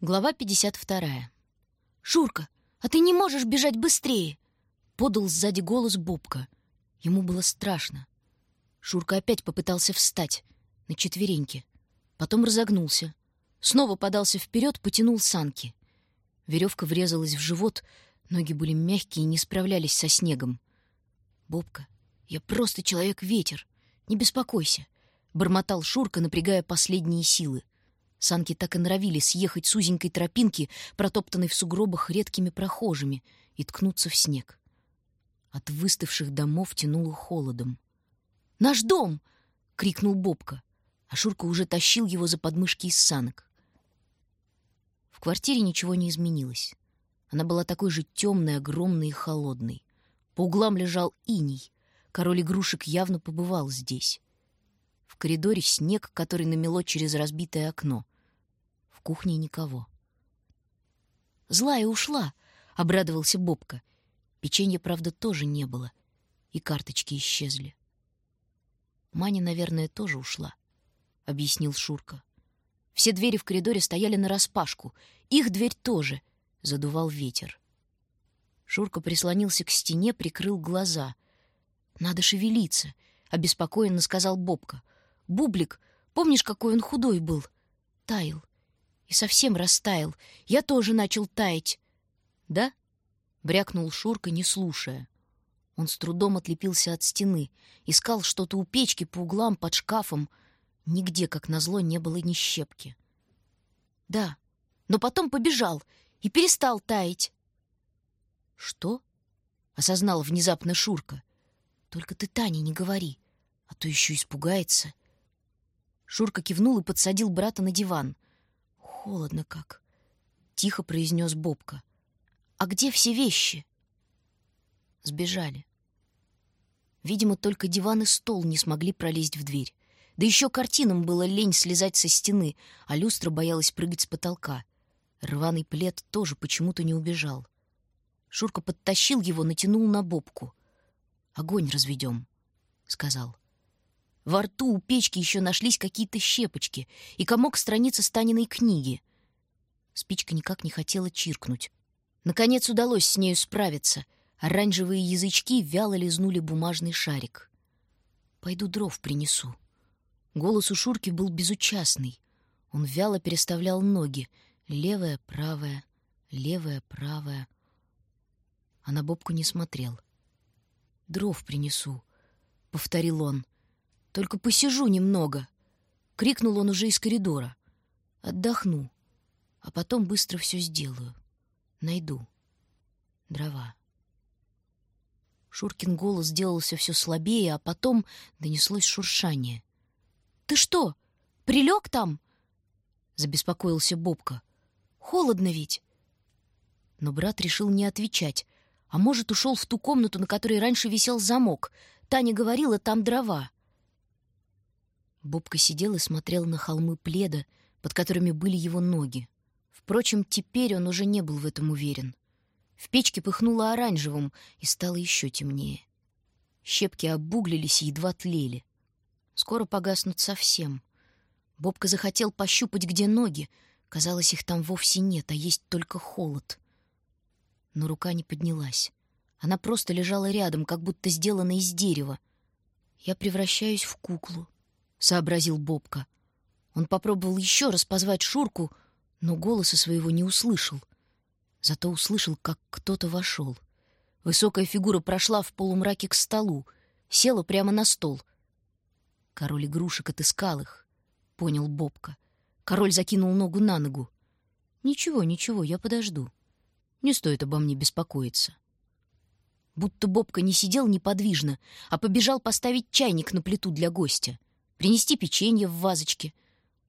Глава 52. «Шурка, а ты не можешь бежать быстрее!» Подал сзади голос Бобка. Ему было страшно. Шурка опять попытался встать на четвереньки. Потом разогнулся. Снова подался вперед, потянул санки. Веревка врезалась в живот, ноги были мягкие и не справлялись со снегом. «Бобка, я просто человек-ветер, не беспокойся», — бормотал Шурка, напрягая последние силы. Санки так и норовили съехать с узенькой тропинки, протоптанной в сугробах редкими прохожими, и ткнуться в снег. От выставших домов тянуло холодом. «Наш дом!» — крикнул Бобка, а Шурка уже тащил его за подмышки из санок. В квартире ничего не изменилось. Она была такой же темной, огромной и холодной. По углам лежал иней. Король игрушек явно побывал здесь. В коридоре снег, который намело через разбитое окно. В кухне никого. «Злая ушла!» — обрадовался Бобка. Печенья, правда, тоже не было. И карточки исчезли. «Маня, наверное, тоже ушла», — объяснил Шурка. Все двери в коридоре стояли нараспашку. Их дверь тоже. Задувал ветер. Шурка прислонился к стене, прикрыл глаза. «Надо шевелиться», — обеспокоенно сказал Бобка. Бублик, помнишь, какой он худой был? Таял. И совсем растаял. Я тоже начал таять. Да? Брякнул Шурка, не слушая. Он с трудом отлепился от стены, искал что-то у печки по углам, под шкафом. Нигде, как назло, не было ни щепки. Да, но потом побежал и перестал таять. Что? Осознал внезапно Шурка. Только ты Тане не говори, а то еще испугается. Шурка кивнул и подсадил брата на диван. «Холодно как», — тихо произнес Бобка. «А где все вещи?» Сбежали. Видимо, только диван и стол не смогли пролезть в дверь. Да еще картинам было лень слезать со стены, а люстра боялась прыгать с потолка. Рваный плед тоже почему-то не убежал. Шурка подтащил его, натянул на бобку. «Огонь разведем», — сказал. Во рту у печки еще нашлись какие-то щепочки и комок страницы Станиной книги. Спичка никак не хотела чиркнуть. Наконец удалось с нею справиться. Оранжевые язычки вяло лизнули бумажный шарик. «Пойду дров принесу». Голос у Шурки был безучастный. Он вяло переставлял ноги. Левая, правая, левая, правая. А на Бобку не смотрел. «Дров принесу», — повторил он. Только посижу немного!» — крикнул он уже из коридора. «Отдохну, а потом быстро все сделаю. Найду. Дрова». Шуркин голос сделался все слабее, а потом донеслось шуршание. «Ты что, прилег там?» — забеспокоился Бобка. «Холодно ведь!» Но брат решил не отвечать, а может, ушел в ту комнату, на которой раньше висел замок. Таня говорила, там дрова. Бобка сидел и смотрел на холмы пледа, под которыми были его ноги. Впрочем, теперь он уже не был в этом уверен. В печке пыхнуло оранжевым, и стало еще темнее. Щепки обуглились и едва тлели. Скоро погаснут совсем. Бобка захотел пощупать, где ноги. Казалось, их там вовсе нет, а есть только холод. Но рука не поднялась. Она просто лежала рядом, как будто сделана из дерева. Я превращаюсь в куклу, — сообразил Бобка. Он попробовал еще раз позвать Шурку, но голоса своего не услышал. Зато услышал, как кто-то вошел. Высокая фигура прошла в полумраке к столу, села прямо на стол. Король игрушек отыскал их, — понял Бобка. Король закинул ногу на ногу. «Ничего, ничего, я подожду. Не стоит обо мне беспокоиться». Будто Бобка не сидел неподвижно, а побежал поставить чайник на плиту для гостя принести печенье в вазочке.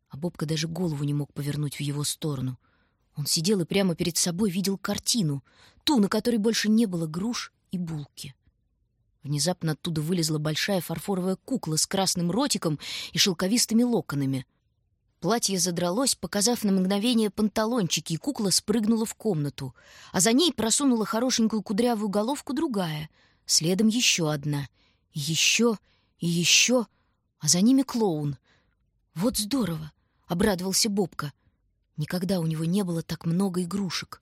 А Бобка даже голову не мог повернуть в его сторону. Он сидел и прямо перед собой видел картину, ту, на которой больше не было груш и булки. Внезапно оттуда вылезла большая фарфоровая кукла с красным ротиком и шелковистыми локонами. Платье задралось, показав на мгновение панталончики, и кукла спрыгнула в комнату, а за ней просунула хорошенькую кудрявую головку другая, следом еще одна, еще и еще — а за ними клоун. «Вот здорово!» — обрадовался Бобка. Никогда у него не было так много игрушек.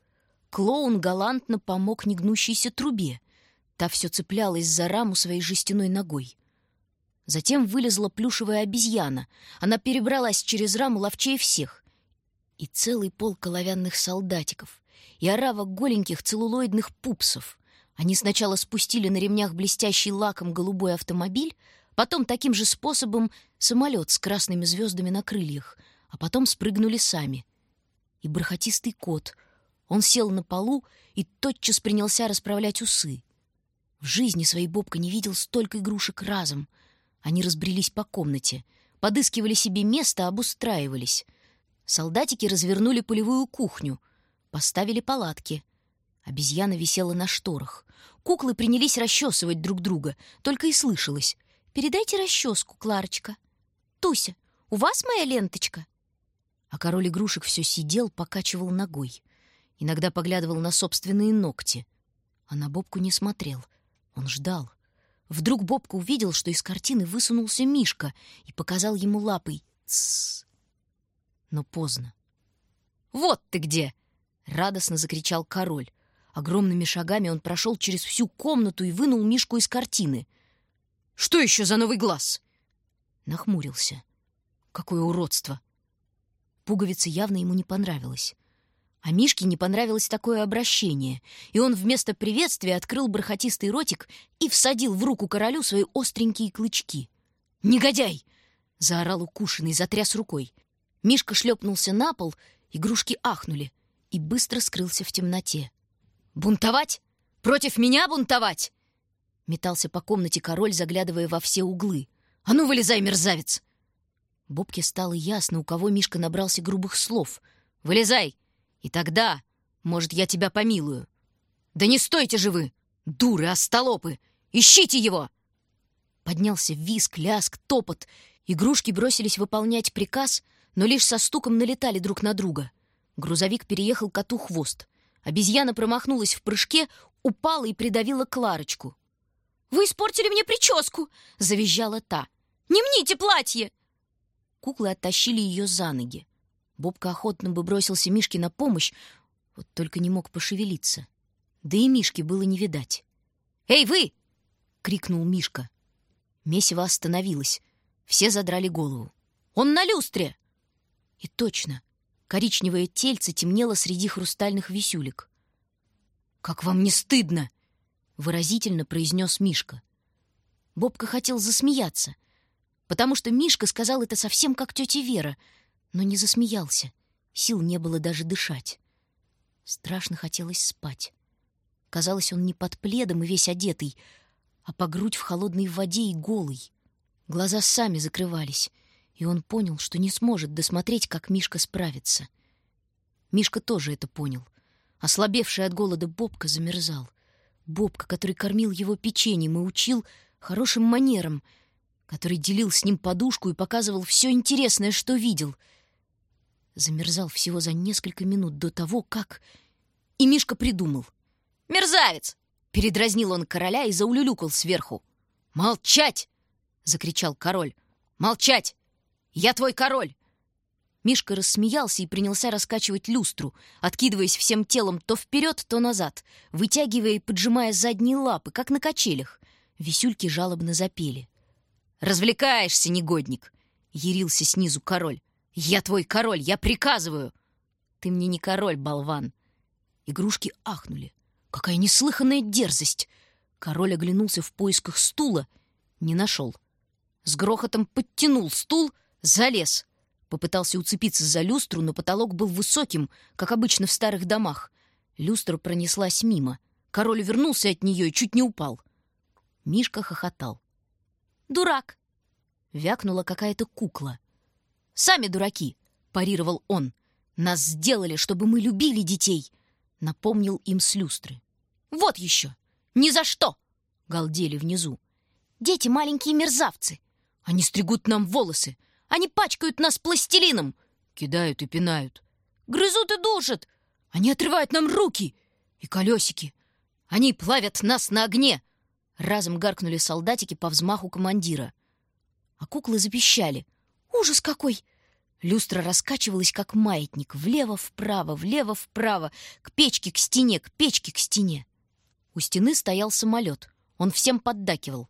Клоун галантно помог негнущейся трубе. Та все цеплялась за раму своей жестяной ногой. Затем вылезла плюшевая обезьяна. Она перебралась через раму ловчее всех. И целый полк оловянных солдатиков, и орава голеньких целлулоидных пупсов. Они сначала спустили на ремнях блестящий лаком голубой автомобиль, потом таким же способом самолет с красными звездами на крыльях, а потом спрыгнули сами. И бархатистый кот. Он сел на полу и тотчас принялся расправлять усы. В жизни своей Бобка не видел столько игрушек разом. Они разбрелись по комнате, подыскивали себе место, обустраивались. Солдатики развернули полевую кухню, поставили палатки. Обезьяна висела на шторах. Куклы принялись расчесывать друг друга, только и слышалось. «Передайте расческу, Кларочка». «Туся, у вас моя ленточка?» А король игрушек все сидел, покачивал ногой. Иногда поглядывал на собственные ногти. А на Бобку не смотрел — он ждал. Вдруг Бобка увидел, что из картины высунулся Мишка и показал ему лапой «Тссс». Но поздно. «Вот ты где!» — радостно закричал король. Огромными шагами он прошел через всю комнату и вынул Мишку из картины. «Что еще за новый глаз?» Нахмурился. «Какое уродство!» Пуговица явно ему не понравилась. А Мишке не понравилось такое обращение, и он вместо приветствия открыл бархатистый ротик и всадил в руку королю свои остренькие клычки. «Негодяй!» — заорал укушенный, затряс рукой. Мишка шлепнулся на пол, игрушки ахнули и быстро скрылся в темноте. «Бунтовать? Против меня бунтовать?» Метался по комнате король, заглядывая во все углы. «А ну, вылезай, мерзавец!» Бобке стало ясно, у кого Мишка набрался грубых слов. «Вылезай! И тогда, может, я тебя помилую. Да не стойте же вы, дуры, остолопы! Ищите его!» Поднялся виск, ляск, топот. Игрушки бросились выполнять приказ, но лишь со стуком налетали друг на друга. Грузовик переехал коту хвост. Обезьяна промахнулась в прыжке, упала и придавила Кларочку. «Вы испортили мне прическу!» — завизжала та. «Не мните платье!» Куклы оттащили ее за ноги. Бобка охотно бы бросился Мишке на помощь, вот только не мог пошевелиться. Да и Мишки было не видать. «Эй, вы!» — крикнул Мишка. Месиво остановилось. Все задрали голову. «Он на люстре!» И точно, коричневое тельце темнело среди хрустальных висюлек. «Как вам не стыдно!» — выразительно произнес Мишка. Бобка хотел засмеяться, потому что Мишка сказал это совсем как тетя Вера — но не засмеялся. Сил не было даже дышать. Страшно хотелось спать. Казалось, он не под пледом и весь одетый, а по грудь в холодной воде и голый. Глаза сами закрывались, и он понял, что не сможет досмотреть, как Мишка справится. Мишка тоже это понял. Ослабевший от голода Бобка замерзал. Бобка, который кормил его печеньем и учил хорошим манерам, который делил с ним подушку и показывал все интересное, что видел — замерзал всего за несколько минут до того, как... И Мишка придумал. «Мерзавец!» — передразнил он короля и заулюлюкал сверху. «Молчать!» — закричал король. «Молчать! Я твой король!» Мишка рассмеялся и принялся раскачивать люстру, откидываясь всем телом то вперед, то назад, вытягивая и поджимая задние лапы, как на качелях. Висюльки жалобно запели. «Развлекаешься, негодник!» — ярился снизу король. «Я твой король, я приказываю!» «Ты мне не король, болван!» Игрушки ахнули. «Какая неслыханная дерзость!» Король оглянулся в поисках стула, не нашел. С грохотом подтянул стул, залез. Попытался уцепиться за люстру, но потолок был высоким, как обычно в старых домах. Люстра пронеслась мимо. Король вернулся от нее и чуть не упал. Мишка хохотал. «Дурак!» — вякнула какая-то кукла. Сами дураки!» — парировал он. «Нас сделали, чтобы мы любили детей!» — напомнил им с люстры. «Вот еще! Ни за что!» — галдели внизу. «Дети — маленькие мерзавцы! Они стригут нам волосы! Они пачкают нас пластилином!» Кидают и пинают. «Грызут и душат! Они отрывают нам руки и колесики! Они плавят нас на огне!» Разом гаркнули солдатики по взмаху командира. А куклы запищали — Ужас какой! Люстра раскачивалась, как маятник, влево-вправо, влево-вправо, к печке, к стене, к печке, к стене. У стены стоял самолет. Он всем поддакивал.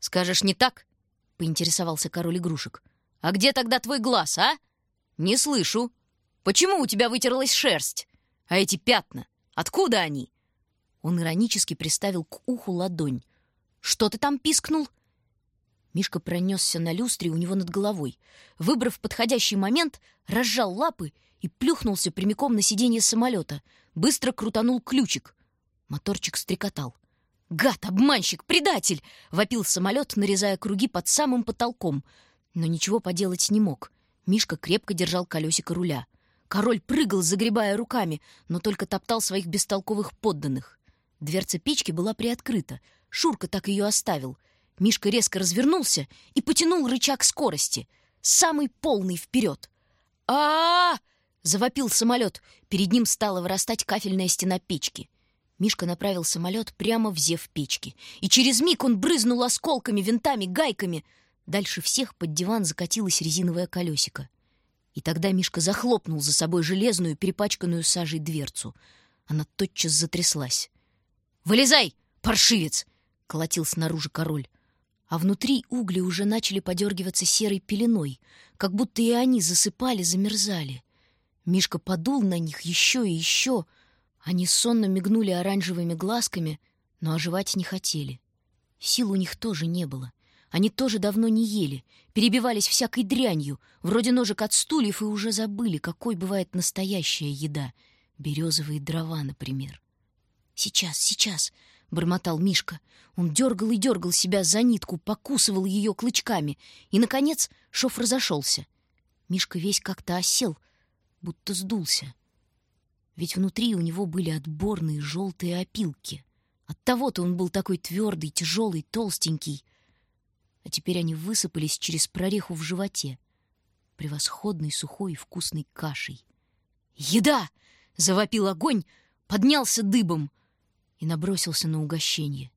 «Скажешь, не так?» — поинтересовался король игрушек. «А где тогда твой глаз, а?» «Не слышу. Почему у тебя вытерлась шерсть? А эти пятна? Откуда они?» Он иронически приставил к уху ладонь. «Что ты там пискнул?» Мишка пронесся на люстре у него над головой. Выбрав подходящий момент, разжал лапы и плюхнулся прямиком на сиденье самолета. Быстро крутанул ключик. Моторчик стрекотал. «Гад, обманщик, предатель!» — вопил самолет, нарезая круги под самым потолком. Но ничего поделать не мог. Мишка крепко держал колесико руля. Король прыгал, загребая руками, но только топтал своих бестолковых подданных. Дверца печки была приоткрыта. Шурка так ее оставил — Мишка резко развернулся и потянул рычаг скорости. Самый полный вперед. а, -а, завопил самолет. Перед ним стала вырастать кафельная стена печки. Мишка направил самолет прямо в зев печки. И через миг он брызнул осколками, винтами, гайками. Дальше всех под диван закатилось резиновое колесико. И тогда Мишка захлопнул за собой железную, перепачканную сажей дверцу. Она тотчас затряслась. «Вылезай, паршивец!» — колотил снаружи король а внутри угли уже начали подергиваться серой пеленой, как будто и они засыпали, замерзали. Мишка подул на них еще и еще. Они сонно мигнули оранжевыми глазками, но оживать не хотели. Сил у них тоже не было. Они тоже давно не ели, перебивались всякой дрянью, вроде ножек от стульев, и уже забыли, какой бывает настоящая еда. Березовые дрова, например. «Сейчас, сейчас!» — бормотал Мишка. Он дергал и дергал себя за нитку, покусывал ее клычками. И, наконец, шов разошелся. Мишка весь как-то осел, будто сдулся. Ведь внутри у него были отборные желтые опилки. Оттого-то он был такой твердый, тяжелый, толстенький. А теперь они высыпались через прореху в животе. Превосходной, сухой и вкусной кашей. «Еда!» — завопил огонь, поднялся дыбом — и набросился на угощение.